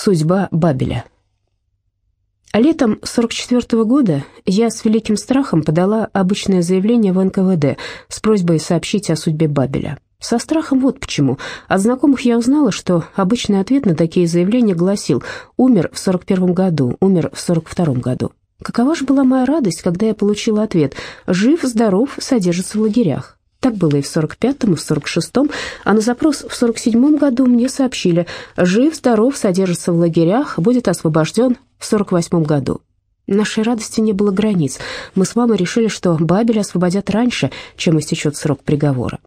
Судьба Бабеля. Летом 44 -го года я с великим страхом подала обычное заявление в НКВД с просьбой сообщить о судьбе Бабеля. Со страхом вот почему. От знакомых я узнала, что обычный ответ на такие заявления гласил «умер в 41 году, умер в 42 году». Какова же была моя радость, когда я получила ответ «жив, здоров, содержится в лагерях». Так было и в 45-м, и в 46-м, а на запрос в 47-м году мне сообщили «Жив, здоров, содержится в лагерях, будет освобожден в 48-м году». Нашей радости не было границ. Мы с мамой решили, что Бабеля освободят раньше, чем истечет срок приговора.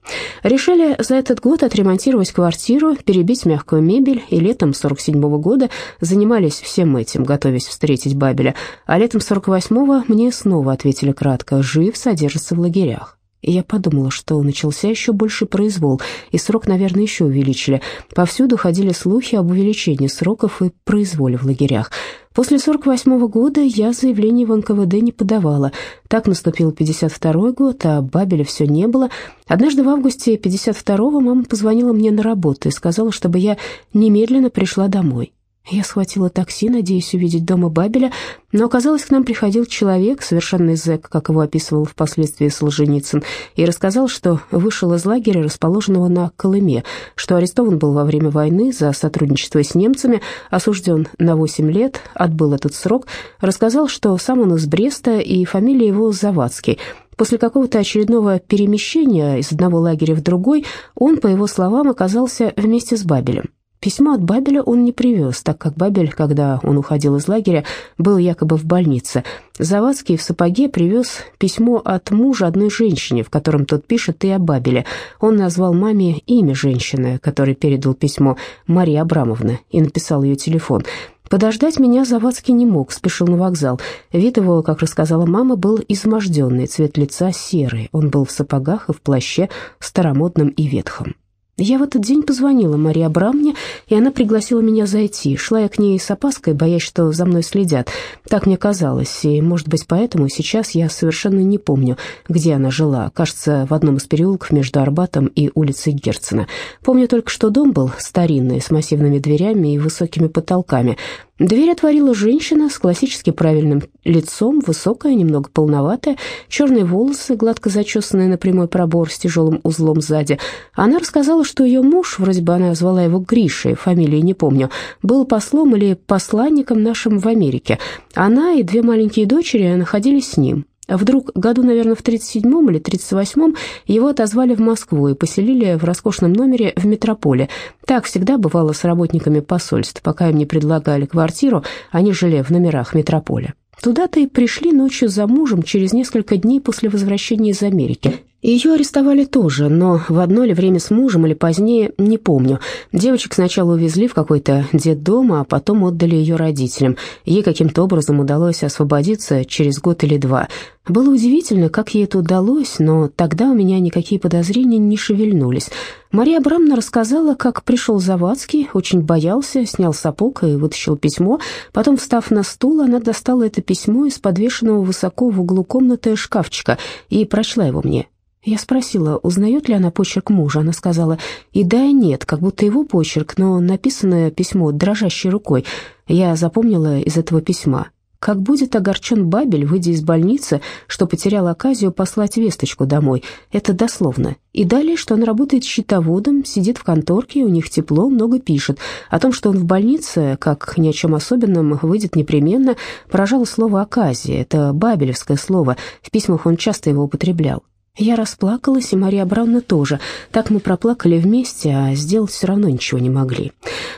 Решили за этот год отремонтировать квартиру, перебить мягкую мебель, и летом 47-го года занимались всем этим, готовясь встретить Бабеля. А летом 48-го мне снова ответили кратко «Жив, содержится в лагерях». Я подумала, что начался еще больший произвол, и срок, наверное, еще увеличили. Повсюду ходили слухи об увеличении сроков и произволе в лагерях. После 48 -го года я заявление в НКВД не подавала. Так наступил 52 год, а Бабеля все не было. Однажды в августе 52-го мама позвонила мне на работу и сказала, чтобы я немедленно пришла домой. Я схватила такси, надеясь увидеть дома Бабеля, но оказалось, к нам приходил человек, совершенный зэк, как его описывал впоследствии Солженицын, и рассказал, что вышел из лагеря, расположенного на Колыме, что арестован был во время войны за сотрудничество с немцами, осужден на 8 лет, отбыл этот срок, рассказал, что сам он из Бреста и фамилия его Завадский. После какого-то очередного перемещения из одного лагеря в другой он, по его словам, оказался вместе с Бабелем. Письмо от Бабеля он не привез, так как Бабель, когда он уходил из лагеря, был якобы в больнице. Завадский в сапоге привез письмо от мужа одной женщине, в котором тот пишет и о Бабеле. Он назвал маме имя женщины, которой передал письмо, Мария Абрамовна, и написал ее телефон. Подождать меня Завадский не мог, спешил на вокзал. Вид его, как рассказала мама, был изможденный, цвет лица серый. Он был в сапогах и в плаще, старомодном и ветхом. Я в этот день позвонила Марии Абрамне, и она пригласила меня зайти. Шла я к ней с опаской, боясь, что за мной следят. Так мне казалось, и, может быть, поэтому сейчас я совершенно не помню, где она жила. Кажется, в одном из переулков между Арбатом и улицей Герцена. Помню только, что дом был старинный, с массивными дверями и высокими потолками. Дверь отворила женщина с классически правильным лицом, высокая, немного полноватая, черные волосы, гладко зачесанные на прямой пробор с тяжелым узлом сзади. Она рассказала, что ее муж, вроде бы она звала его Гришей, фамилии не помню, был послом или посланником нашим в Америке. Она и две маленькие дочери находились с ним. Вдруг году, наверное, в 37-м или 38-м его отозвали в Москву и поселили в роскошном номере в метрополе. Так всегда бывало с работниками посольств. Пока им не предлагали квартиру, они жили в номерах метрополя. Туда-то и пришли ночью за мужем через несколько дней после возвращения из Америки. Ее арестовали тоже, но в одно ли время с мужем или позднее, не помню. Девочек сначала увезли в какой-то детдом, а потом отдали ее родителям. Ей каким-то образом удалось освободиться через год или два. Было удивительно, как ей это удалось, но тогда у меня никакие подозрения не шевельнулись. Мария Абрамовна рассказала, как пришел Завадский, очень боялся, снял сапог и вытащил письмо. Потом, встав на стул, она достала это письмо из подвешенного высоко в углу комнаты шкафчика и прочла его мне. Я спросила, узнает ли она почерк мужа. Она сказала и да, и нет, как будто его почерк, но написанное письмо дрожащей рукой. Я запомнила из этого письма. Как будет огорчен Бабель, выйдя из больницы, что потерял оказию послать весточку домой. Это дословно. И далее, что он работает счетоводом, сидит в конторке, у них тепло, много пишет. О том, что он в больнице, как ни о чем особенном, выйдет непременно, поражало слово «оказия». Это бабелевское слово. В письмах он часто его употреблял. Я расплакалась, и Мария Абрамовна тоже. Так мы проплакали вместе, а сделать все равно ничего не могли.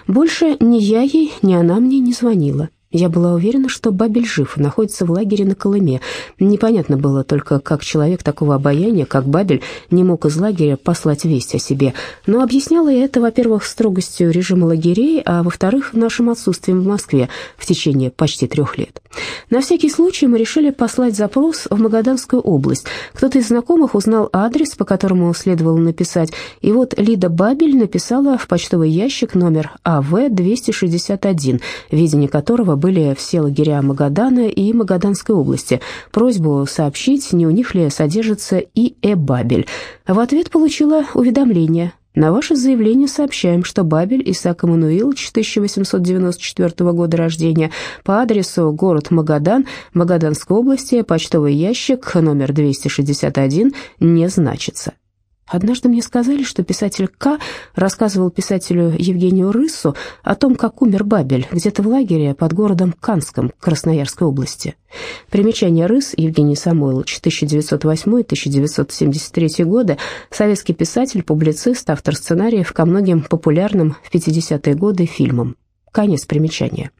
Больше ни я ей, ни она мне не звонила. Я была уверена, что Бабель жив и находится в лагере на Колыме. Непонятно было только, как человек такого обаяния, как Бабель, не мог из лагеря послать весть о себе. Но объясняла я это, во-первых, строгостью режима лагерей, а во-вторых, нашим отсутствием в Москве в течение почти трех лет. На всякий случай мы решили послать запрос в Магаданскую область. Кто-то из знакомых узнал адрес, по которому следовало написать, и вот Лида Бабель написала в почтовый ящик номер АВ-261, видение которого были все лагеря Магадана и Магаданской области. Просьбу сообщить, не у них ли содержится и Эбабель. В ответ получила уведомление На ваше заявление сообщаем, что Бабель Исаак Эммануилович, 1894 года рождения, по адресу город Магадан, Магаданской области, почтовый ящик номер 261, не значится. Однажды мне сказали, что писатель К. рассказывал писателю Евгению Рыссу о том, как умер Бабель, где-то в лагере под городом Канском Красноярской области. Примечание Рыс Евгений Самойлович, 1908-1973 годы, советский писатель, публицист, автор сценариев ко многим популярным в 50-е годы фильмам. Конец примечания.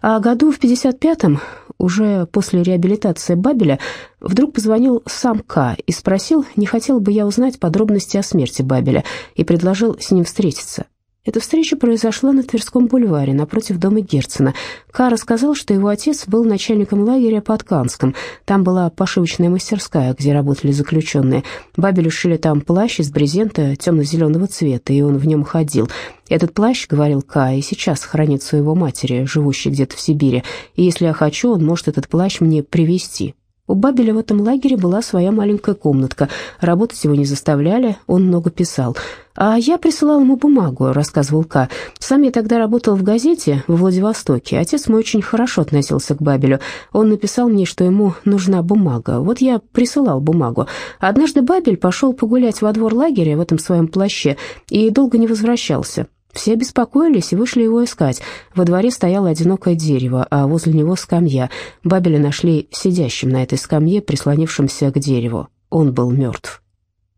А году в 55-м, уже после реабилитации Бабеля, вдруг позвонил сам К. и спросил, не хотел бы я узнать подробности о смерти Бабеля, и предложил с ним встретиться. Эта встреча произошла на Тверском бульваре, напротив дома Герцена. Ка рассказал, что его отец был начальником лагеря под Канском. Там была пошивочная мастерская, где работали заключенные. Бабелю шили там плащ из брезента темно-зеленого цвета, и он в нем ходил. Этот плащ, говорил Ка, и сейчас хранится у его матери, живущей где-то в Сибири. И если я хочу, он может этот плащ мне привезти. У Бабеля в этом лагере была своя маленькая комнатка. Работать его не заставляли, он много писал. «А я присылал ему бумагу», — рассказывал К. «Сам я тогда работал в газете в Владивостоке. Отец мой очень хорошо относился к Бабелю. Он написал мне, что ему нужна бумага. Вот я присылал бумагу. Однажды Бабель пошел погулять во двор лагеря в этом своем плаще и долго не возвращался. Все беспокоились и вышли его искать. Во дворе стояло одинокое дерево, а возле него скамья. Бабеля нашли сидящим на этой скамье, прислонившимся к дереву. Он был мертв.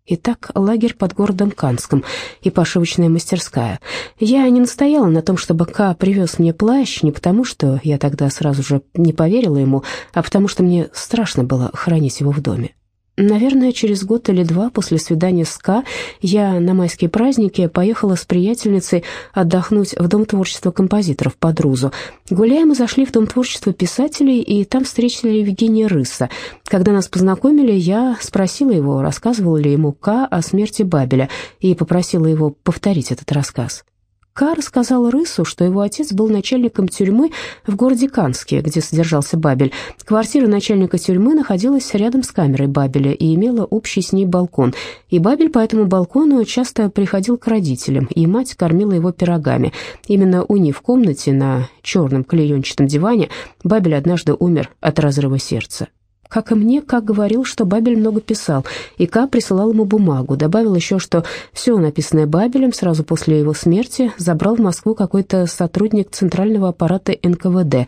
Итак, лагерь под городом Канском и пошивочная мастерская. Я не настояла на том, чтобы Ка привез мне плащ, не потому что я тогда сразу же не поверила ему, а потому что мне страшно было хранить его в доме. Наверное, через год или два после свидания с Ка я на майские праздники поехала с приятельницей отдохнуть в Дом творчества композиторов под Рузу. Гуляя, мы зашли в Дом творчества писателей, и там встретили Евгения Рыса. Когда нас познакомили, я спросила его, рассказывал ли ему Ка о смерти Бабеля, и попросила его повторить этот рассказ. Ка рассказал Рысу, что его отец был начальником тюрьмы в городе Канске, где содержался Бабель. Квартира начальника тюрьмы находилась рядом с камерой Бабеля и имела общий с ней балкон. И Бабель по этому балкону часто приходил к родителям, и мать кормила его пирогами. Именно у них в комнате на черном клеенчатом диване Бабель однажды умер от разрыва сердца. Как и мне, Ка говорил, что Бабель много писал, и Ка присылал ему бумагу. Добавил еще, что все написанное Бабелем сразу после его смерти забрал в Москву какой-то сотрудник центрального аппарата НКВД.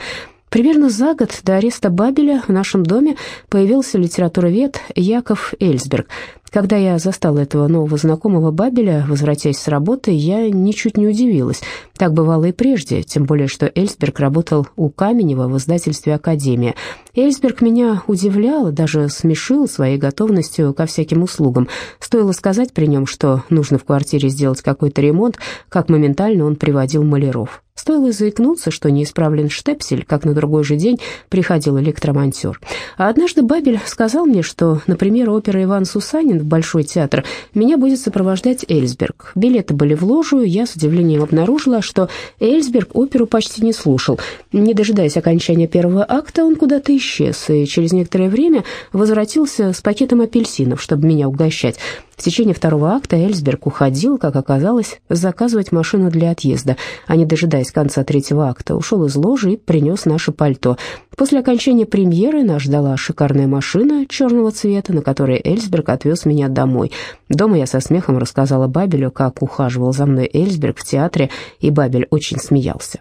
Примерно за год до ареста Бабеля в нашем доме появился литературовед Яков Эльсберг. Когда я застала этого нового знакомого Бабеля, возвратясь с работы, я ничуть не удивилась. Так бывало и прежде, тем более, что Эльсберг работал у Каменева в издательстве «Академия». Эльсберг меня удивлял, даже смешил своей готовностью ко всяким услугам. Стоило сказать при нем, что нужно в квартире сделать какой-то ремонт, как моментально он приводил маляров. Стоило заикнуться, что неисправлен штепсель, как на другой же день приходил электромонтер. А однажды Бабель сказал мне, что, например, опера «Иван Сусанин» в Большой театр меня будет сопровождать Эльсберг. Билеты были в ложу, я с удивлением обнаружила, что Эльсберг оперу почти не слушал. Не дожидаясь окончания первого акта, он куда-то исчез, и через некоторое время возвратился с пакетом апельсинов, чтобы меня угощать. В течение второго акта Эльсберг уходил, как оказалось, заказывать машину для отъезда, а не дожидаясь конца третьего акта, ушел из ложи и принес наше пальто. После окончания премьеры нас ждала шикарная машина черного цвета, на которой Эльсберг отвез меня домой. Дома я со смехом рассказала Бабелю, как ухаживал за мной Эльсберг в театре, и Бабель очень смеялся.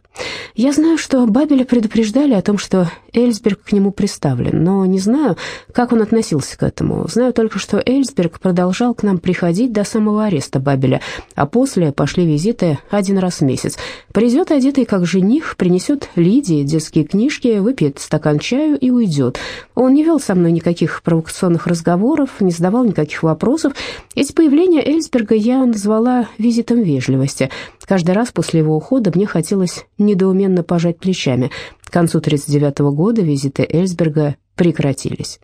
Я знаю, что Бабеля предупреждали о том, что Эльсберг к нему приставлен, но не знаю, как он относился к этому. Знаю только, что Эльсберг продолжал к нам приходить до самого ареста Бабеля, а после пошли визиты один раз в месяц. Придет одетый как жених, принесет Лидии детские книжки, выпьет стакан чаю и уйдет. Он не вел со мной никаких провокационных разговоров, не задавал никаких вопросов. Эти появления Эльсберга я назвала визитом вежливости. Каждый раз после его ухода мне хотелось недоуменно пожать плечами. К концу 1939 года визиты Эльсберга прекратились.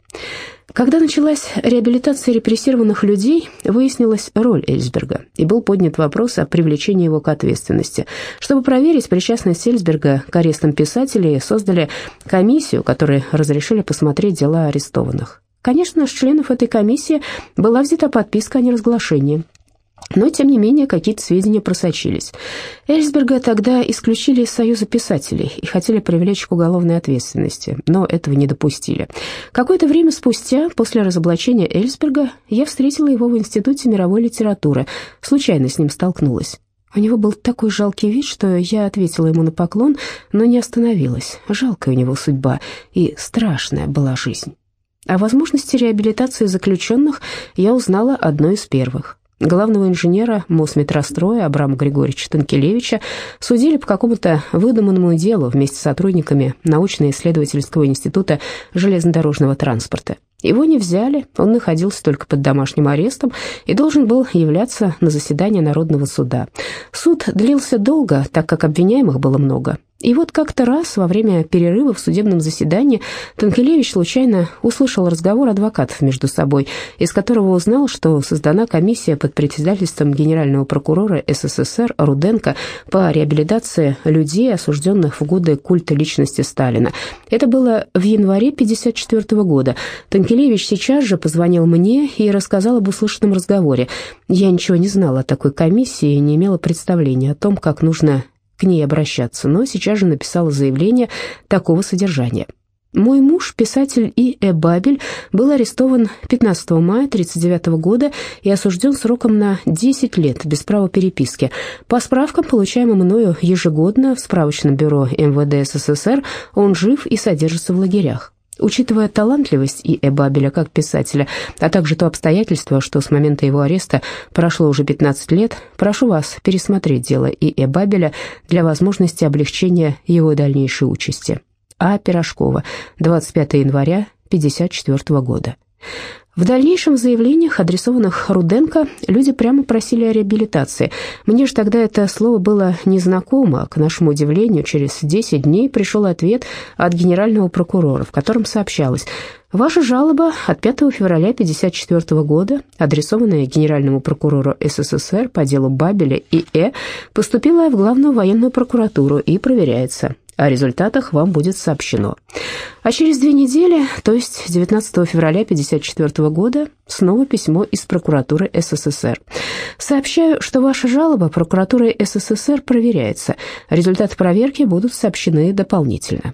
Когда началась реабилитация репрессированных людей, выяснилась роль Эльсберга, и был поднят вопрос о привлечении его к ответственности. Чтобы проверить причастность Эльсберга к арестам писателей, создали комиссию, которой разрешили посмотреть дела арестованных. Конечно, с членов этой комиссии была взята подписка о неразглашении. Но, тем не менее, какие-то сведения просочились. Эльсберга тогда исключили из Союза писателей и хотели привлечь к уголовной ответственности, но этого не допустили. Какое-то время спустя, после разоблачения Эльсберга, я встретила его в Институте мировой литературы, случайно с ним столкнулась. У него был такой жалкий вид, что я ответила ему на поклон, но не остановилась. Жалкая у него судьба и страшная была жизнь. О возможности реабилитации заключенных я узнала одной из первых. Главного инженера Мосметростроя Абрама Григорьевича Танкелевича судили по какому-то выдуманному делу вместе с сотрудниками научно-исследовательского института железнодорожного транспорта. Его не взяли, он находился только под домашним арестом и должен был являться на заседание Народного суда. Суд длился долго, так как обвиняемых было много. И вот как-то раз во время перерыва в судебном заседании Танкелевич случайно услышал разговор адвокатов между собой, из которого узнал, что создана комиссия под председательством генерального прокурора СССР Руденко по реабилитации людей, осужденных в годы культа личности Сталина. Это было в январе 1954 года. Танкелевич сейчас же позвонил мне и рассказал об услышанном разговоре. Я ничего не знала о такой комиссии и не имела представления о том, как нужно к ней обращаться, но сейчас же написала заявление такого содержания. Мой муж, писатель И. Э. Бабель, был арестован 15 мая 1939 года и осужден сроком на 10 лет без права переписки. По справкам, получаемым мною ежегодно в справочном бюро МВД СССР, он жив и содержится в лагерях. Учитывая талантливость И. Э. Как писателя, а также то обстоятельство, что с момента его ареста прошло уже 15 лет, прошу вас пересмотреть дело И. Э. Для возможности облегчения его дальнейшей участи. А. Пирожкова, 25 января 1954 года. В дальнейшем в заявлениях, адресованных Руденко, люди прямо просили о реабилитации. Мне же тогда это слово было незнакомо. К нашему удивлению, через 10 дней пришел ответ от генерального прокурора, в котором сообщалось Ваша жалоба от 5 февраля 1954 года, адресованная генеральному прокурору СССР по делу Бабеля и Э, поступила в Главную военную прокуратуру и проверяется. О результатах вам будет сообщено. А через две недели, то есть 19 февраля 1954 года, снова письмо из прокуратуры СССР. Сообщаю, что ваша жалоба прокуратурой СССР проверяется. Результаты проверки будут сообщены дополнительно.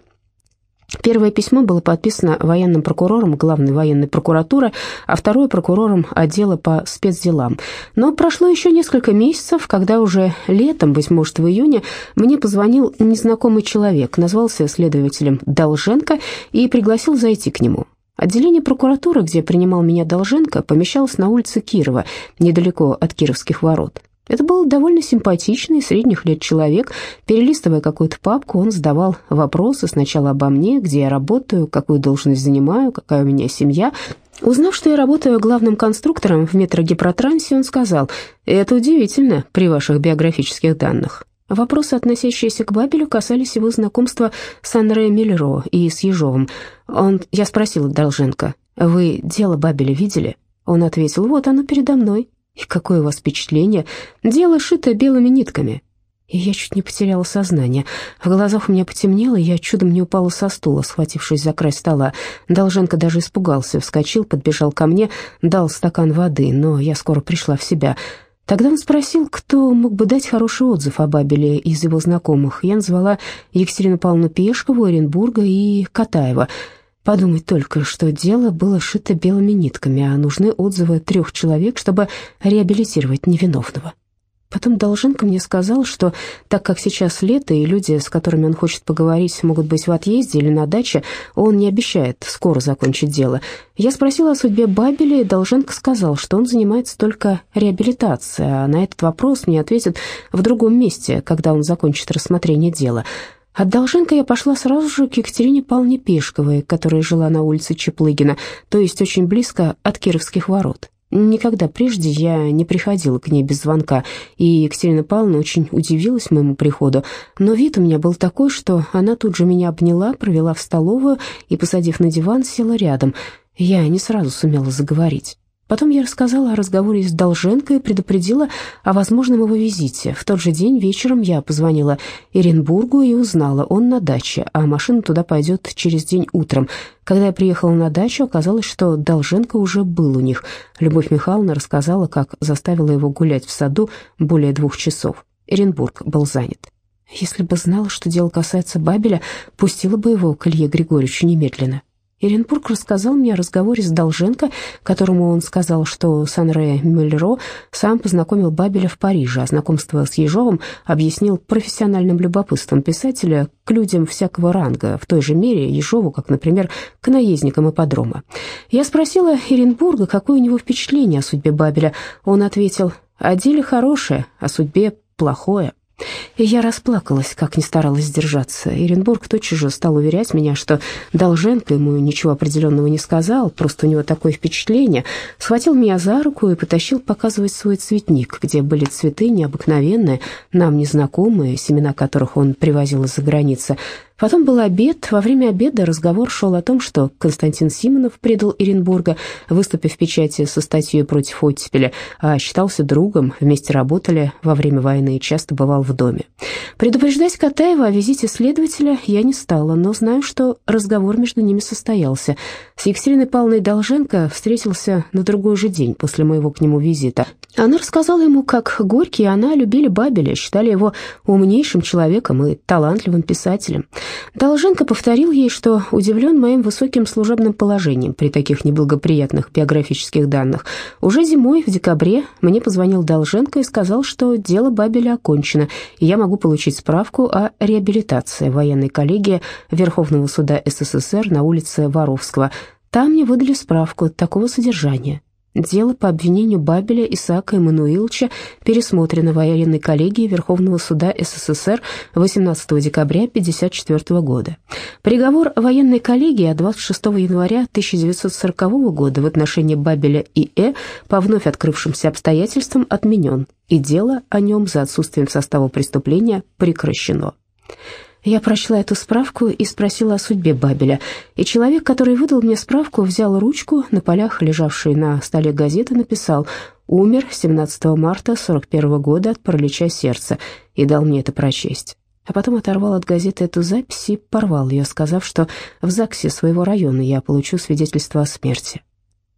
Первое письмо было подписано военным прокурором главной военной прокуратуры, а второе прокурором отдела по спецделам. Но прошло еще несколько месяцев, когда уже летом, быть может, в июне, мне позвонил незнакомый человек, назвался следователем Долженко и пригласил зайти к нему. Отделение прокуратуры, где принимал меня Долженко, помещалось на улице Кирова, недалеко от Кировских ворот. Это был довольно симпатичный, средних лет человек. Перелистывая какую-то папку, он задавал вопросы сначала обо мне, где я работаю, какую должность занимаю, какая у меня семья. Узнав, что я работаю главным конструктором в метрогипротрансе, он сказал, «Это удивительно при ваших биографических данных». Вопросы, относящиеся к Бабелю, касались его знакомства с Анре Миллеро и с Ежовым. Он, я спросила Долженко, «Вы дело Бабеля видели?» Он ответил, «Вот оно передо мной». И какое у вас впечатление? Дело шито белыми нитками. И я чуть не потеряла сознание. В глазах у меня потемнело, и я чудом не упала со стула, схватившись за край стола. Долженко даже испугался, вскочил, подбежал ко мне, дал стакан воды, но я скоро пришла в себя. Тогда он спросил, кто мог бы дать хороший отзыв о Бабеле из его знакомых. Я назвала Екатерину Павловну Пешкову, Оренбурга и Катаева — Подумать только, что дело было шито белыми нитками, а нужны отзывы трех человек, чтобы реабилитировать невиновного. Потом Долженко мне сказал, что так как сейчас лето, и люди, с которыми он хочет поговорить, могут быть в отъезде или на даче, он не обещает скоро закончить дело. Я спросила о судьбе Бабеля, и Долженко сказал, что он занимается только реабилитацией, а на этот вопрос мне ответят в другом месте, когда он закончит рассмотрение дела. От Долженко я пошла сразу же к Екатерине Павловне Пешковой, которая жила на улице Чеплыгина, то есть очень близко от Кировских ворот. Никогда прежде я не приходила к ней без звонка, и Екатерина Павловна очень удивилась моему приходу, но вид у меня был такой, что она тут же меня обняла, провела в столовую и, посадив на диван, села рядом. Я не сразу сумела заговорить. Потом я рассказала о разговоре с Долженко и предупредила о возможном его визите. В тот же день вечером я позвонила Иренбургу и узнала, он на даче, а машина туда пойдет через день утром. Когда я приехала на дачу, оказалось, что Долженко уже был у них. Любовь Михайловна рассказала, как заставила его гулять в саду более двух часов. Иренбург был занят. Если бы знала, что дело касается Бабеля, пустила бы его к Илье Григорьевичу немедленно. Иренбург рассказал мне о разговоре с Долженко, которому он сказал, что Санре Мюллеро сам познакомил Бабеля в Париже, а знакомство с Ежовым объяснил профессиональным любопытством писателя к людям всякого ранга, в той же мере Ежову, как, например, к наездникам ипподрома. Я спросила Иренбурга, какое у него впечатление о судьбе Бабеля. Он ответил, о деле хорошее, о судьбе плохое. Я расплакалась, как ни старалась сдержаться. Иренбург тотчас же стал уверять меня, что Долженко ему ничего определенного не сказал, просто у него такое впечатление. Схватил меня за руку и потащил показывать свой цветник, где были цветы необыкновенные, нам незнакомые, семена которых он привозил из-за границы. Потом был обед. Во время обеда разговор шел о том, что Константин Симонов предал Иренбурга, выступив в печати со статьей против оттепели, а считался другом, вместе работали во время войны и часто бывал в доме. Предупреждать Катаева о визите следователя я не стала, но знаю, что разговор между ними состоялся. С Екатериной Павловной Долженко встретился на другой же день после моего к нему визита. Она рассказала ему, как Горький и она любили Бабеля, считали его умнейшим человеком и талантливым писателем. Долженко повторил ей, что удивлен моим высоким служебным положением при таких неблагоприятных биографических данных. Уже зимой, в декабре, мне позвонил Долженко и сказал, что дело Бабеля окончено, и я могу получить справку о реабилитации военной коллегии Верховного суда СССР на улице Воровского. Там мне выдали справку такого содержания. Дело по обвинению Бабеля Исаака Эммануиловича пересмотрено военной коллегией Верховного суда СССР 18 декабря 1954 года. Приговор военной коллегии от 26 января 1940 года в отношении Бабеля и Э по вновь открывшимся обстоятельствам отменен, и дело о нем за отсутствием состава преступления прекращено. Я прочла эту справку и спросила о судьбе Бабеля, и человек, который выдал мне справку, взял ручку, на полях, лежавшей на столе газеты, написал «Умер 17 марта 41 года от паралича сердца» и дал мне это прочесть. А потом оторвал от газеты эту запись и порвал ее, сказав, что в ЗАГСе своего района я получу свидетельство о смерти.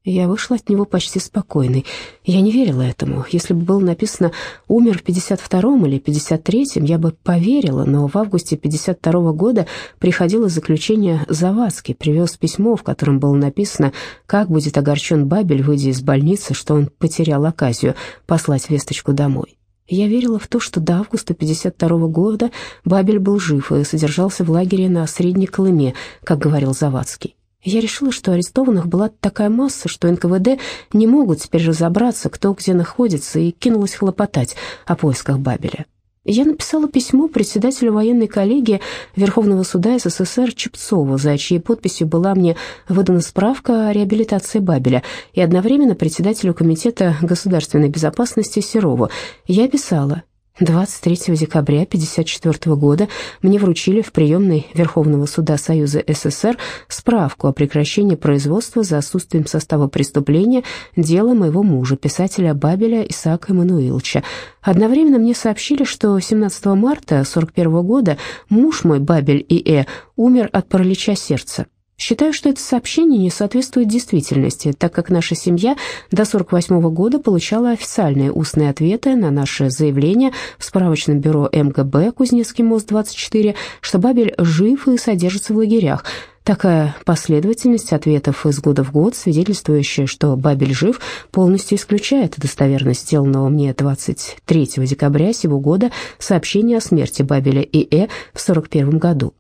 Я вышла от него почти спокойной. Я не верила этому. Если бы было написано «умер в 52-м» или 53-м, я бы поверила, но в августе 52-го года приходило заключение Завадский, привез письмо, в котором было написано, как будет огорчен Бабель, выйдя из больницы, что он потерял оказию послать весточку домой. Я верила в то, что до августа 52 -го года Бабель был жив и содержался в лагере на Средней Колыме, как говорил Завадский. Я решила, что арестованных была такая масса, что НКВД не могут теперь разобраться, кто где находится, и кинулась хлопотать о поисках Бабеля. Я написала письмо председателю военной коллегии Верховного суда СССР Чепцову, за чьей подписью была мне выдана справка о реабилитации Бабеля, и одновременно председателю Комитета государственной безопасности Серову. Я писала 23 декабря 1954 года мне вручили в приемной Верховного суда Союза СССР справку о прекращении производства за отсутствием состава преступления дела моего мужа, писателя Бабеля Исаака Эммануиловича. Одновременно мне сообщили, что 17 марта 1941 года муж мой, Бабель И.Э., умер от паралича сердца. Считаю, что это сообщение не соответствует действительности, так как наша семья до 48 года получала официальные устные ответы на наше заявление в справочном бюро МГБ «Кузнецкий мост 24», что Бабель жив и содержится в лагерях. Такая последовательность ответов из года в год, свидетельствующая, что Бабель жив, полностью исключает достоверность сделанного мне 23 декабря сего года сообщения о смерти Бабеля И.Э. в 41 году.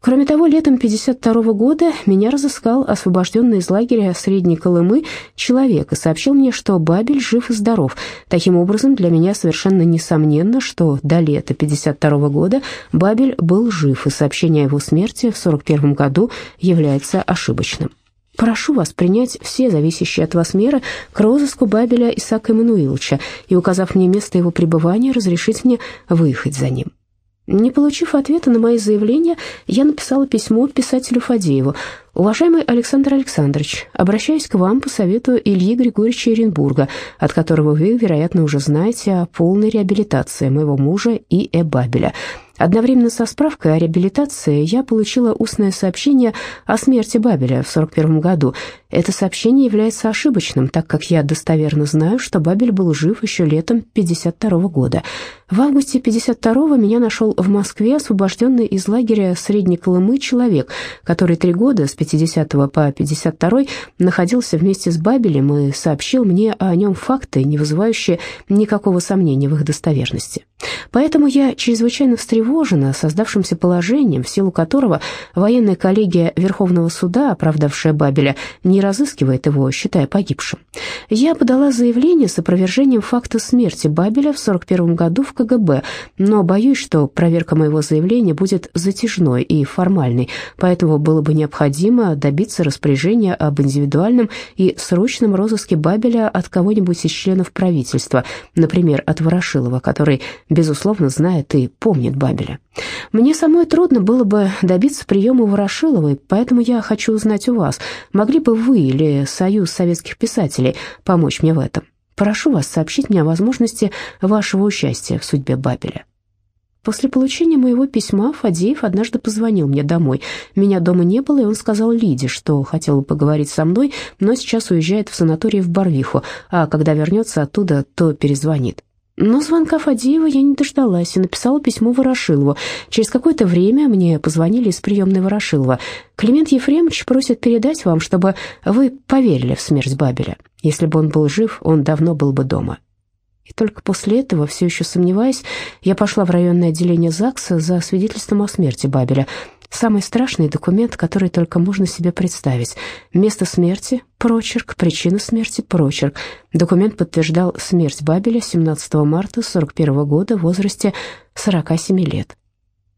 Кроме того, летом 1952 года меня разыскал освобожденный из лагеря Средней Колымы человек и сообщил мне, что Бабель жив и здоров. Таким образом, для меня совершенно несомненно, что до лета 1952 года Бабель был жив, и сообщение о его смерти в 1941 году является ошибочным. Прошу вас принять все зависящие от вас меры к розыску Бабеля Исаака Эммануиловича и, указав мне место его пребывания, разрешить мне выехать за ним. Не получив ответа на мои заявления, я написала письмо писателю Фадееву. Уважаемый Александр Александрович, обращаюсь к вам по совету Ильи Григорьевича Оренбурга, от которого вы, вероятно, уже знаете о полной реабилитации моего мужа и Эбабеля. Одновременно со справкой о реабилитации я получила устное сообщение о смерти Бабеля в 41 году. Это сообщение является ошибочным, так как я достоверно знаю, что Бабель был жив еще летом 52 года. В августе 52 меня нашел в Москве освобожденный из лагеря Средней Колымы человек, который три года с 50 по 52 находился вместе с Бабелем и сообщил мне о нем факты, не вызывающие никакого сомнения в их достоверности. Поэтому я чрезвычайно встревожена создавшимся положением, в силу которого военная коллегия Верховного суда, оправдавшая Бабеля, не разыскивает его, считая погибшим. Я подала заявление с опровержением факта смерти Бабеля в 41 году в КГБ, но боюсь, что проверка моего заявления будет затяжной и формальной, поэтому было бы необходимо добиться распоряжения об индивидуальном и срочном розыске Бабеля от кого-нибудь из членов правительства, например, от Ворошилова, который безусловно, знает и помнит Бабеля. Мне самой трудно было бы добиться приема Ворошиловой, поэтому я хочу узнать у вас, могли бы вы или Союз советских писателей помочь мне в этом? Прошу вас сообщить мне о возможности вашего участия в судьбе Бабеля. После получения моего письма Фадеев однажды позвонил мне домой. Меня дома не было, и он сказал Лиде, что хотел поговорить со мной, но сейчас уезжает в санаторий в Барвиху, а когда вернется оттуда, то перезвонит. Но звонка Фадеева я не дождалась и написала письмо Ворошилову. Через какое-то время мне позвонили из приемной Ворошилова. Климент Ефремович просит передать вам, чтобы вы поверили в смерть Бабеля. Если бы он был жив, он давно был бы дома. И только после этого, все еще сомневаясь, я пошла в районное отделение ЗАГСа за свидетельством о смерти Бабеля – Самый страшный документ, который только можно себе представить. Место смерти – прочерк, причина смерти – прочерк. Документ подтверждал смерть Бабеля 17 марта 41 года в возрасте 47 лет.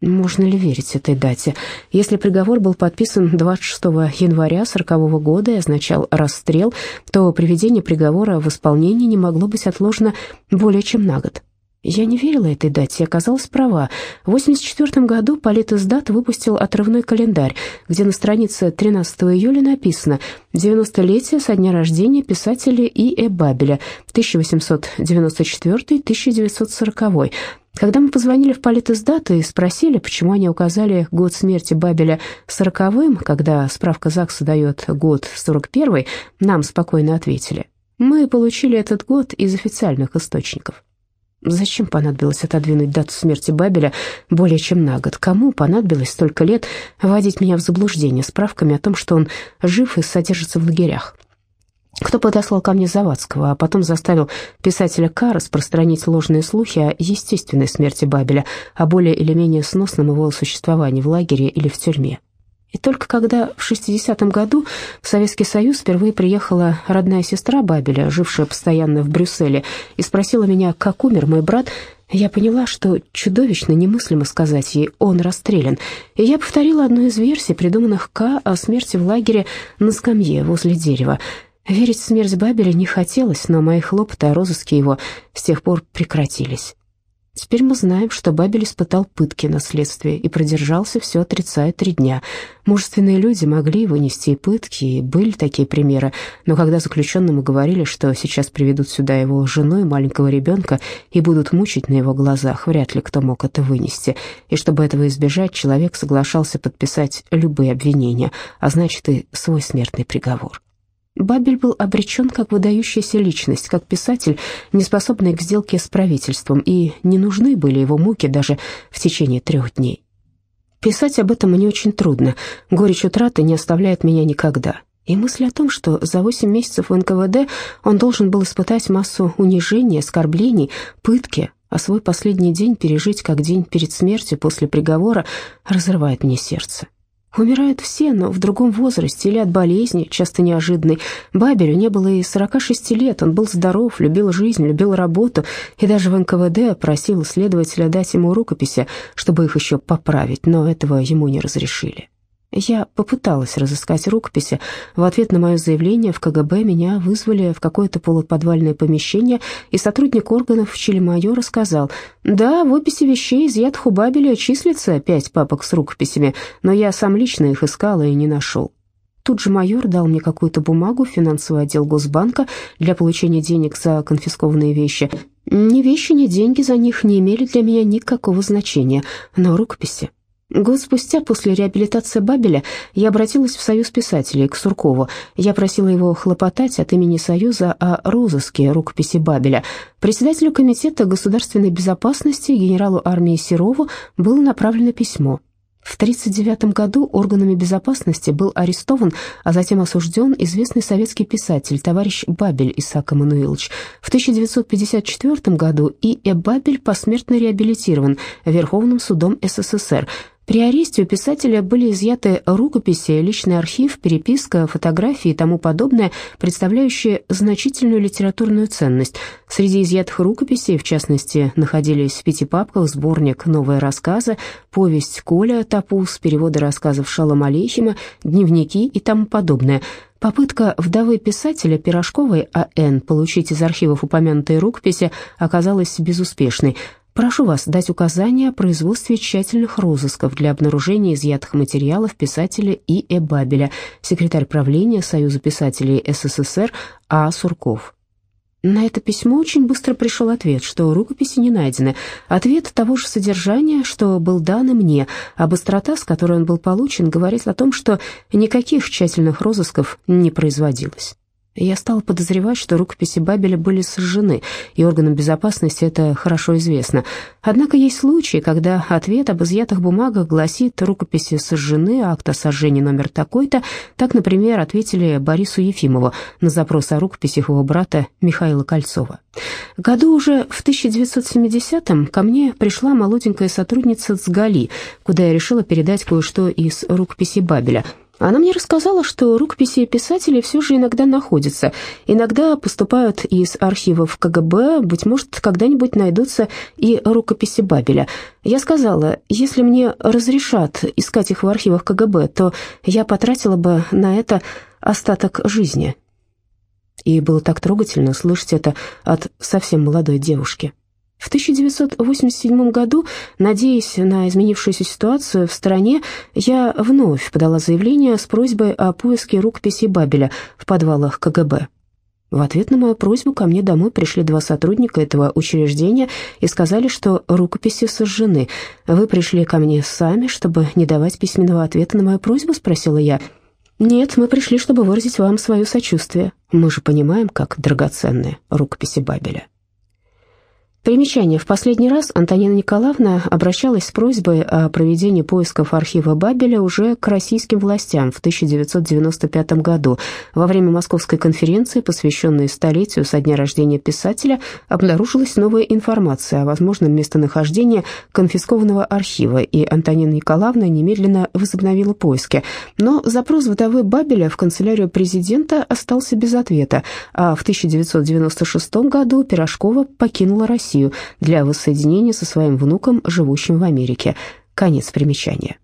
Можно ли верить этой дате? Если приговор был подписан 26 января 40 года и означал расстрел, то приведение приговора в исполнение не могло быть отложено более чем на год. Я не верила этой дате и оказалась права. В 1984 году Политиздат выпустил отрывной календарь, где на странице 13 июля написано «90-летие со дня рождения писателя И. Э. Бабеля, 1894-1940». Когда мы позвонили в Политиздат и спросили, почему они указали год смерти Бабеля сороковым, когда справка ЗАГСа дает год 41 нам спокойно ответили. Мы получили этот год из официальных источников. Зачем понадобилось отодвинуть дату смерти Бабеля более чем на год? Кому понадобилось столько лет вводить меня в заблуждение справками о том, что он жив и содержится в лагерях? Кто подослал ко мне Завадского, а потом заставил писателя К. распространить ложные слухи о естественной смерти Бабеля, о более или менее сносном его существовании в лагере или в тюрьме? И только когда в 60-м году в Советский Союз впервые приехала родная сестра Бабеля, жившая постоянно в Брюсселе, и спросила меня, как умер мой брат, я поняла, что чудовищно немыслимо сказать ей «он расстрелян», и я повторила одну из версий, придуманных К. о смерти в лагере на скамье возле дерева. Верить в смерть Бабеля не хотелось, но мои хлопоты о розыске его с тех пор прекратились. Теперь мы знаем, что Бабель испытал пытки на следствии и продержался все отрицая три дня. Мужественные люди могли вынести и пытки, и были такие примеры, но когда заключенному говорили, что сейчас приведут сюда его жену и маленького ребенка и будут мучить на его глазах, вряд ли кто мог это вынести. И чтобы этого избежать, человек соглашался подписать любые обвинения, а значит и свой смертный приговор. Бабель был обречен как выдающаяся личность, как писатель, не способный к сделке с правительством, и не нужны были его муки даже в течение трех дней. Писать об этом мне очень трудно, горечь утраты не оставляет меня никогда. И мысль о том, что за восемь месяцев в НКВД он должен был испытать массу унижений, оскорблений, пытки, а свой последний день пережить как день перед смертью после приговора, разрывает мне сердце. Умирают все, но в другом возрасте или от болезни, часто неожиданной. Бабелю не было и 46 лет, он был здоров, любил жизнь, любил работу, и даже в НКВД просил следователя дать ему рукописи, чтобы их еще поправить, но этого ему не разрешили. Я попыталась разыскать рукописи. В ответ на мое заявление в КГБ меня вызвали в какое-то полуподвальное помещение, и сотрудник органов в Челемайора сказал, «Да, в описи вещей изъятых у Бабеля числится пять папок с рукописями, но я сам лично их искала и не нашел». тут же майор дал мне какую-то бумагу в финансовый отдел Госбанка для получения денег за конфискованные вещи. Ни вещи, ни деньги за них не имели для меня никакого значения, но рукописи Год спустя, после реабилитации Бабеля, я обратилась в Союз писателей к Суркову. Я просила его хлопотать от имени Союза о розыске рукописи Бабеля. Председателю Комитета государственной безопасности генералу армии Серову было направлено письмо. В 1939 году органами безопасности был арестован, а затем осужден известный советский писатель, товарищ Бабель Исаак Эммануилович. В 1954 году И. Э. Бабель посмертно реабилитирован Верховным судом СССР. При аресте у писателя были изъяты рукописи, личный архив, переписка, фотографии и тому подобное, представляющие значительную литературную ценность. Среди изъятых рукописей, в частности, находились в пяти папках сборник «Новые рассказы», повесть Коля Тапус, переводы рассказов Шалом Алейхима, дневники и тому подобное – Попытка вдовы писателя Пирожковой А.Н. получить из архивов упомянутые рукописи оказалась безуспешной. Прошу вас дать указания о производстве тщательных розысков для обнаружения изъятых материалов писателя И. Э. Бабеля, секретарь правления Союза писателей СССР А. Сурков. На это письмо очень быстро пришел ответ, что рукописи не найдены. Ответ того же содержания, что был дан и мне, а быстрота, с которой он был получен, говорит о том, что никаких тщательных розысков не производилось. Я стал подозревать, что рукописи Бабеля были сожжены, и органам безопасности это хорошо известно. Однако есть случаи, когда ответ об изъятых бумагах гласит «рукописи сожжены, акт о сожжении номер такой-то». Так, например, ответили Борису Ефимову на запрос о рукописях его брата Михаила Кольцова. Году уже в 1970-м ко мне пришла молоденькая сотрудница с Гали, куда я решила передать кое-что из рукописей Бабеля – она мне рассказала, что рукописи писателей все же иногда находятся, иногда поступают из архивов КГБ, быть может, когда-нибудь найдутся и рукописи Бабеля. Я сказала, если мне разрешат искать их в архивах КГБ, то я потратила бы на это остаток жизни. И было так трогательно слышать это от совсем молодой девушки. В 1987 году, надеясь на изменившуюся ситуацию в стране, я вновь подала заявление с просьбой о поиске рукописи Бабеля в подвалах КГБ. В ответ на мою просьбу ко мне домой пришли два сотрудника этого учреждения и сказали, что рукописи сожжены. «Вы пришли ко мне сами, чтобы не давать письменного ответа на мою просьбу?» – спросила я. «Нет, мы пришли, чтобы выразить вам свое сочувствие. Мы же понимаем, как драгоценны рукописи Бабеля». Примечание. В последний раз Антонина Николаевна обращалась с просьбой о проведении поисков архива Бабеля уже к российским властям в 1995 году. Во время Московской конференции, посвященной столетию со дня рождения писателя, обнаружилась новая информация о возможном местонахождении конфискованного архива, и Антонина Николаевна немедленно возобновила поиски. Но запрос вдовы Бабеля в канцелярию президента остался без ответа, а в 1996 году Пирожкова покинула Россию. Россию для воссоединения со своим внуком, живущим в Америке. Конец примечания.